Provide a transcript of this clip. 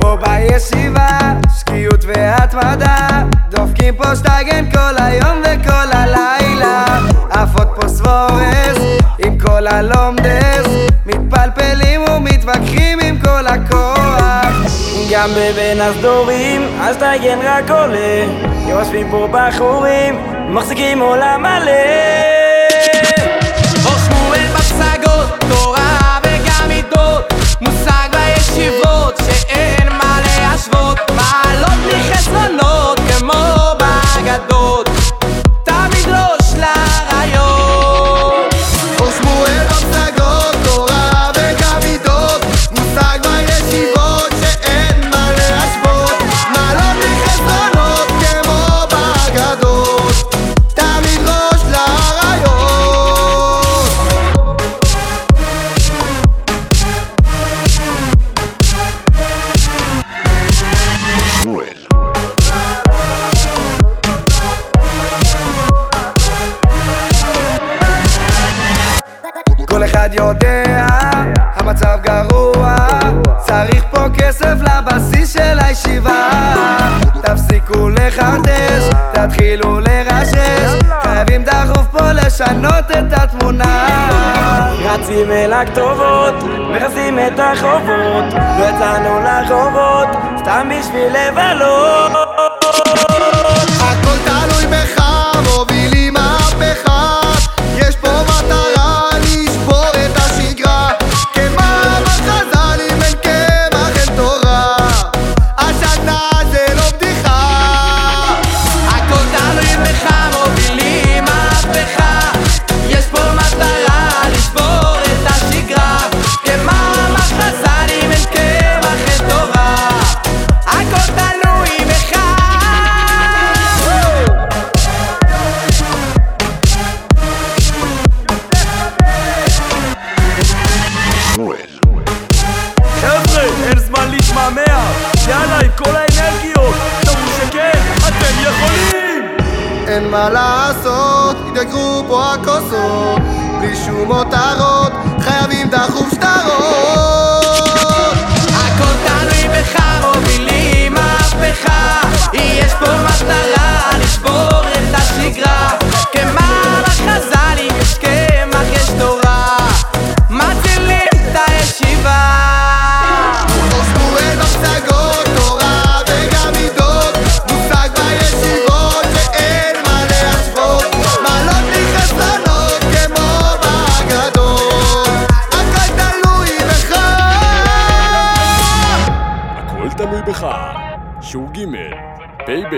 פה בישיבה, שקיעות והתמדה דופקים פה שטייגן כל היום וכל הלילה. עפות פה סבורס עם כל הלומדס. מתפלפלים ומתווכחים עם כל הכוח. גם בבין הסדורים, השטייגן רק עולה. יושבים פה בחורים, מחזיקים עולם מלא כל אחד יודע, המצב גרוע. צריך פה כסף לבסיס של הישיבה. תפסיקו לחרטש, תתחילו לרשש. חייבים דחוף פה לשנות את התמונה. רצים אל הכתובות, מכסים את החובות. לא יצאנו לרחובות, סתם בשביל לבלות מה לעשות, התייקרו פה הכוסות בלי שום מותרות, חייבים דחוף שטרות. הכל תלוי בך, מובילים מהפכה. יש פה מטרה תלוי בך. שור ג', פ"ב